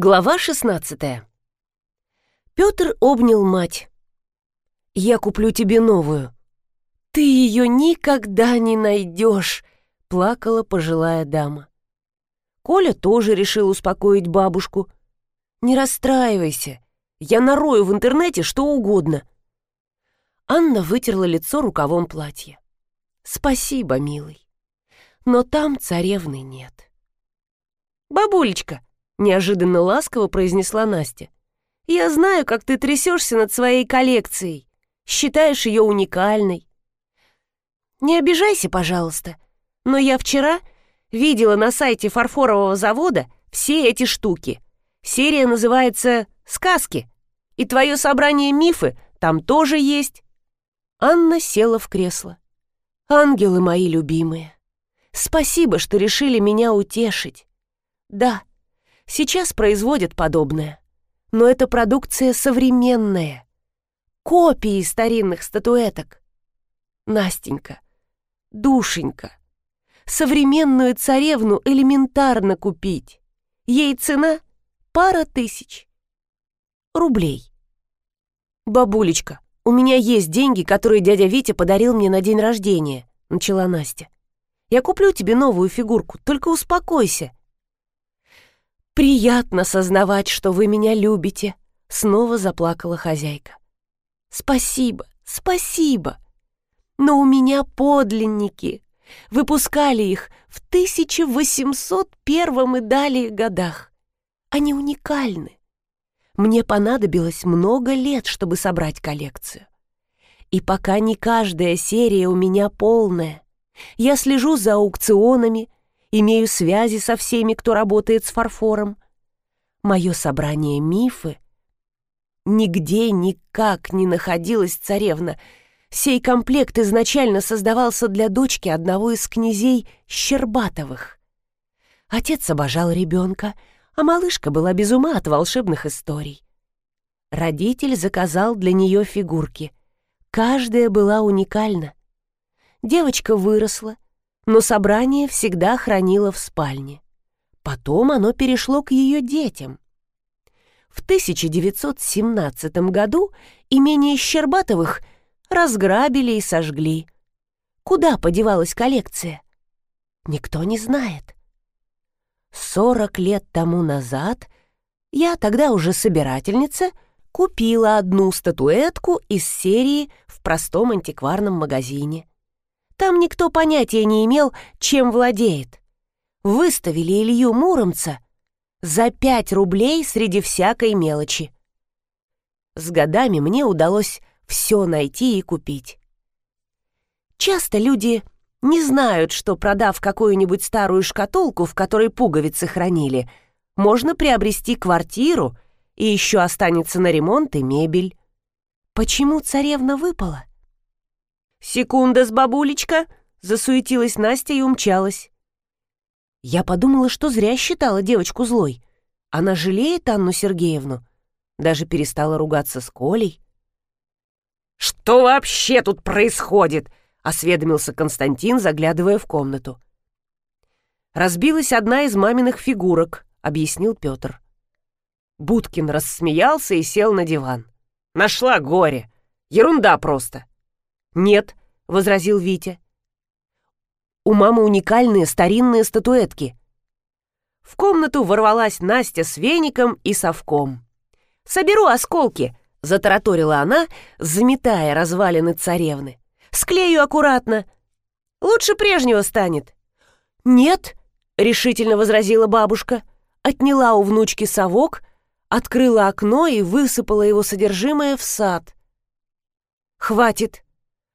Глава 16 Петр обнял мать. «Я куплю тебе новую». «Ты ее никогда не найдешь», — плакала пожилая дама. Коля тоже решил успокоить бабушку. «Не расстраивайся, я нарою в интернете что угодно». Анна вытерла лицо рукавом платья. «Спасибо, милый, но там царевны нет». «Бабулечка, неожиданно ласково произнесла Настя. Я знаю, как ты трясешься над своей коллекцией, считаешь ее уникальной. Не обижайся, пожалуйста, но я вчера видела на сайте фарфорового завода все эти штуки. Серия называется «Сказки», и твое собрание мифы там тоже есть. Анна села в кресло. «Ангелы мои любимые, спасибо, что решили меня утешить. Да, Сейчас производят подобное. Но это продукция современная. Копии старинных статуэток. Настенька, душенька, современную царевну элементарно купить. Ей цена пара тысяч. Рублей. «Бабулечка, у меня есть деньги, которые дядя Витя подарил мне на день рождения», — начала Настя. «Я куплю тебе новую фигурку, только успокойся. «Приятно сознавать, что вы меня любите», — снова заплакала хозяйка. «Спасибо, спасибо. Но у меня подлинники. Выпускали их в 1801 и далее годах. Они уникальны. Мне понадобилось много лет, чтобы собрать коллекцию. И пока не каждая серия у меня полная, я слежу за аукционами, имею связи со всеми, кто работает с фарфором. Мое собрание мифы нигде никак не находилась царевна. Сей комплект изначально создавался для дочки одного из князей Щербатовых. Отец обожал ребенка, а малышка была без ума от волшебных историй. Родитель заказал для нее фигурки. Каждая была уникальна. Девочка выросла — но собрание всегда хранила в спальне. Потом оно перешло к ее детям. В 1917 году имение Щербатовых разграбили и сожгли. Куда подевалась коллекция? Никто не знает. Сорок лет тому назад я, тогда уже собирательница, купила одну статуэтку из серии в простом антикварном магазине. Там никто понятия не имел, чем владеет. Выставили Илью Муромца за пять рублей среди всякой мелочи. С годами мне удалось все найти и купить. Часто люди не знают, что, продав какую-нибудь старую шкатулку, в которой пуговицы хранили, можно приобрести квартиру, и еще останется на ремонт и мебель. Почему царевна выпала? «Секунда с бабулечка!» — засуетилась Настя и умчалась. Я подумала, что зря считала девочку злой. Она жалеет Анну Сергеевну. Даже перестала ругаться с Колей. «Что вообще тут происходит?» — осведомился Константин, заглядывая в комнату. «Разбилась одна из маминых фигурок», — объяснил Петр. Будкин рассмеялся и сел на диван. «Нашла горе. Ерунда просто. «Нет», — возразил Витя. «У мамы уникальные старинные статуэтки». В комнату ворвалась Настя с веником и совком. «Соберу осколки», — затараторила она, заметая развалины царевны. «Склею аккуратно. Лучше прежнего станет». «Нет», — решительно возразила бабушка, отняла у внучки совок, открыла окно и высыпала его содержимое в сад. «Хватит»,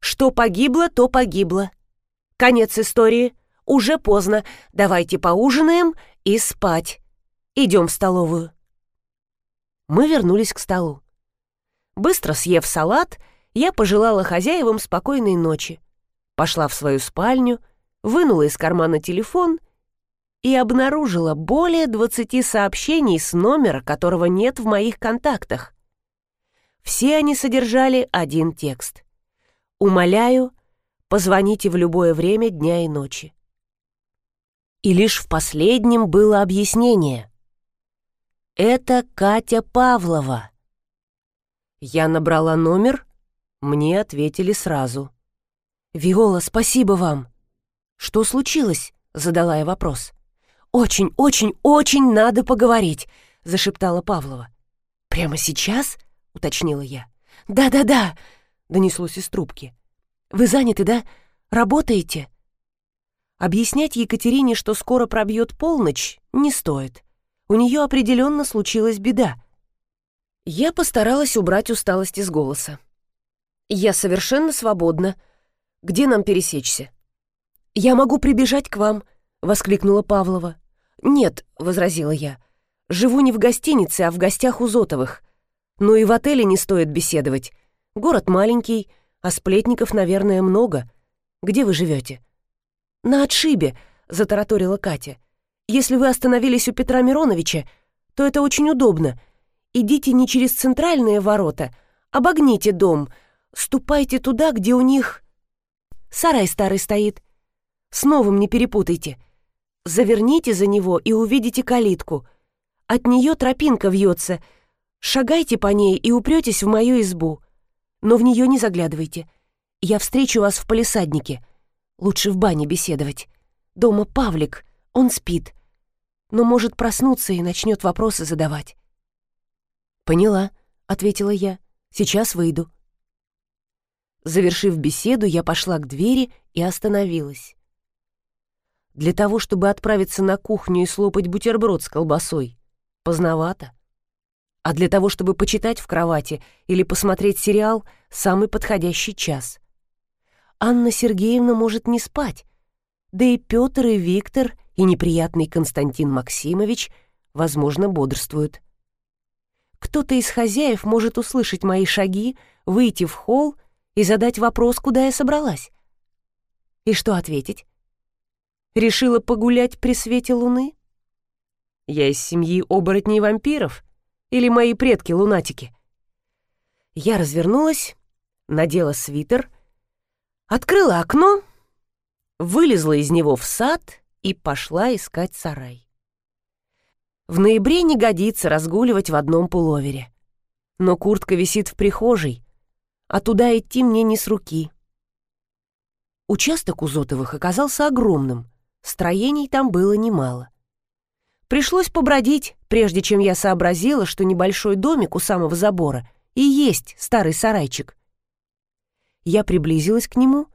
что погибло, то погибло. Конец истории. Уже поздно. Давайте поужинаем и спать. Идем в столовую. Мы вернулись к столу. Быстро съев салат, я пожелала хозяевам спокойной ночи. Пошла в свою спальню, вынула из кармана телефон и обнаружила более 20 сообщений с номера, которого нет в моих контактах. Все они содержали один текст. Умоляю, позвоните в любое время дня и ночи. И лишь в последнем было объяснение. Это Катя Павлова. Я набрала номер, мне ответили сразу. «Виола, спасибо вам!» «Что случилось?» — задала я вопрос. «Очень, очень, очень надо поговорить!» — зашептала Павлова. «Прямо сейчас?» — уточнила я. «Да-да-да!» — донеслось из трубки. «Вы заняты, да? Работаете?» Объяснять Екатерине, что скоро пробьет полночь, не стоит. У нее определенно случилась беда. Я постаралась убрать усталость из голоса. «Я совершенно свободна. Где нам пересечься?» «Я могу прибежать к вам», — воскликнула Павлова. «Нет», — возразила я. «Живу не в гостинице, а в гостях у Зотовых. Но и в отеле не стоит беседовать. Город маленький, а сплетников, наверное, много. Где вы живете?» «На отшибе», — затараторила Катя. «Если вы остановились у Петра Мироновича, то это очень удобно. Идите не через центральные ворота, обогните дом, ступайте туда, где у них... Сарай старый стоит. С новым не перепутайте. Заверните за него и увидите калитку. От нее тропинка вьется. Шагайте по ней и упретесь в мою избу. Но в нее не заглядывайте. Я встречу вас в палисаднике. Лучше в бане беседовать. Дома Павлик, он спит. Но может проснуться и начнет вопросы задавать. «Поняла», — ответила я. «Сейчас выйду». Завершив беседу, я пошла к двери и остановилась. Для того, чтобы отправиться на кухню и слопать бутерброд с колбасой, поздновато. А для того, чтобы почитать в кровати или посмотреть сериал, самый подходящий час. Анна Сергеевна может не спать. Да и Петр, и Виктор, и неприятный Константин Максимович, возможно, бодрствуют. Кто-то из хозяев может услышать мои шаги, выйти в холл и задать вопрос, куда я собралась. И что ответить? Решила погулять при свете луны? Я из семьи оборотней вампиров? Или мои предки лунатики? Я развернулась, надела свитер Открыла окно, вылезла из него в сад и пошла искать сарай. В ноябре не годится разгуливать в одном пуловере. Но куртка висит в прихожей, а туда идти мне не с руки. Участок у Зотовых оказался огромным, строений там было немало. Пришлось побродить, прежде чем я сообразила, что небольшой домик у самого забора и есть старый сарайчик — я приблизилась к нему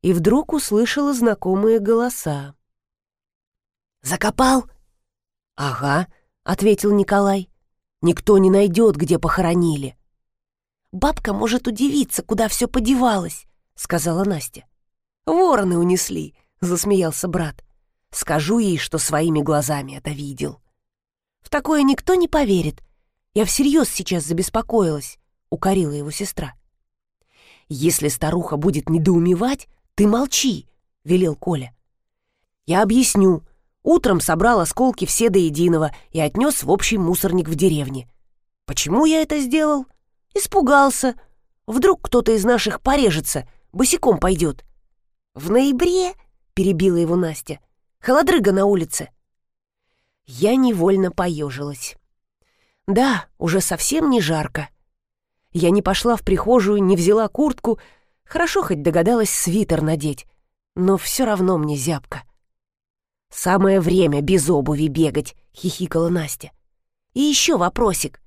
и вдруг услышала знакомые голоса. «Закопал?» «Ага», — ответил Николай. «Никто не найдет, где похоронили». «Бабка может удивиться, куда все подевалось», — сказала Настя. «Вороны унесли», — засмеялся брат. «Скажу ей, что своими глазами это видел». «В такое никто не поверит. Я всерьез сейчас забеспокоилась», — укорила его сестра. «Если старуха будет недоумевать, ты молчи», — велел Коля. «Я объясню. Утром собрал осколки все до единого и отнес в общий мусорник в деревне. Почему я это сделал? Испугался. Вдруг кто-то из наших порежется, босиком пойдет. В ноябре, — перебила его Настя, — холодрыга на улице. Я невольно поежилась. Да, уже совсем не жарко. Я не пошла в прихожую, не взяла куртку. Хорошо хоть догадалась свитер надеть. Но все равно мне зябко. «Самое время без обуви бегать», — хихикала Настя. «И еще вопросик.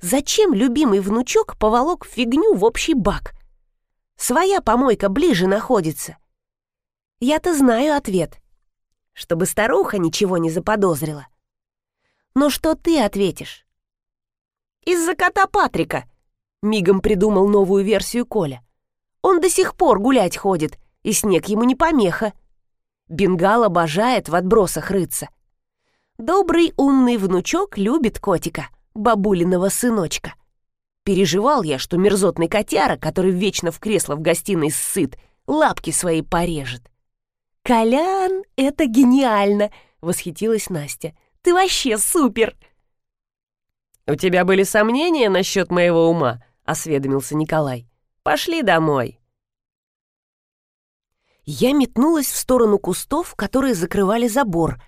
Зачем любимый внучок поволок фигню в общий бак? Своя помойка ближе находится». Я-то знаю ответ. Чтобы старуха ничего не заподозрила. Но что ты ответишь? Из-за кота Патрика, Мигом придумал новую версию Коля. Он до сих пор гулять ходит, и снег ему не помеха. Бенгал обожает в отбросах рыться. Добрый умный внучок любит котика, бабулиного сыночка. Переживал я, что мерзотный котяра, который вечно в кресло в гостиной сыт, лапки свои порежет. «Колян, это гениально!» — восхитилась Настя. «Ты вообще супер!» «У тебя были сомнения насчет моего ума?» осведомился Николай. «Пошли домой». Я метнулась в сторону кустов, которые закрывали забор,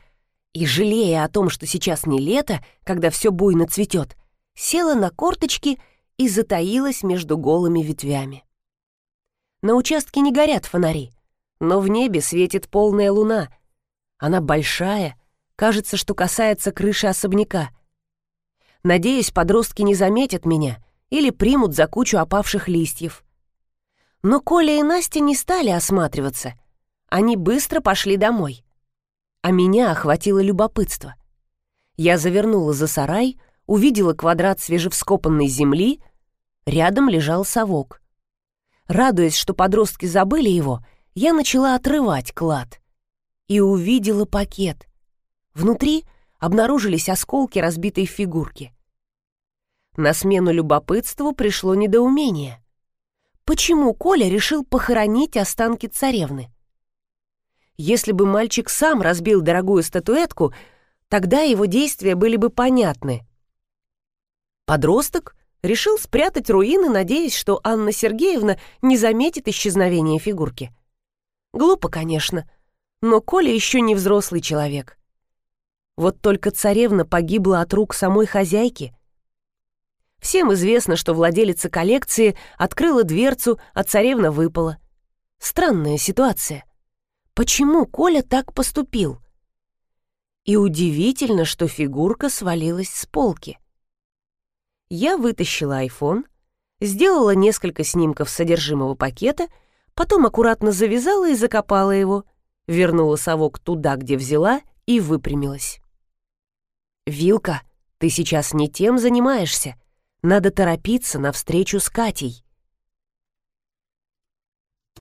И, жалея о том, что сейчас не лето, когда все буйно цветет, села на корточки и затаилась между голыми ветвями. На участке не горят фонари, но в небе светит полная луна. Она большая, кажется, что касается крыши особняка. Надеюсь, подростки не заметят меня или примут за кучу опавших листьев. Но Коля и Настя не стали осматриваться. Они быстро пошли домой. А меня охватило любопытство. Я завернула за сарай, увидела квадрат свежевскопанной земли, рядом лежал совок. Радуясь, что подростки забыли его, я начала отрывать клад. И увидела пакет. Внутри обнаружились осколки разбитой фигурки. На смену любопытству пришло недоумение. Почему Коля решил похоронить останки царевны? Если бы мальчик сам разбил дорогую статуэтку, тогда его действия были бы понятны. Подросток решил спрятать руины, надеясь, что Анна Сергеевна не заметит исчезновения фигурки. Глупо, конечно, но Коля еще не взрослый человек. Вот только царевна погибла от рук самой хозяйки. Всем известно, что владелица коллекции открыла дверцу, а царевна выпала. Странная ситуация. Почему Коля так поступил? И удивительно, что фигурка свалилась с полки. Я вытащила айфон, сделала несколько снимков содержимого пакета, потом аккуратно завязала и закопала его, вернула совок туда, где взяла, и выпрямилась. «Вилка, ты сейчас не тем занимаешься. Надо торопиться на встречу с Катей».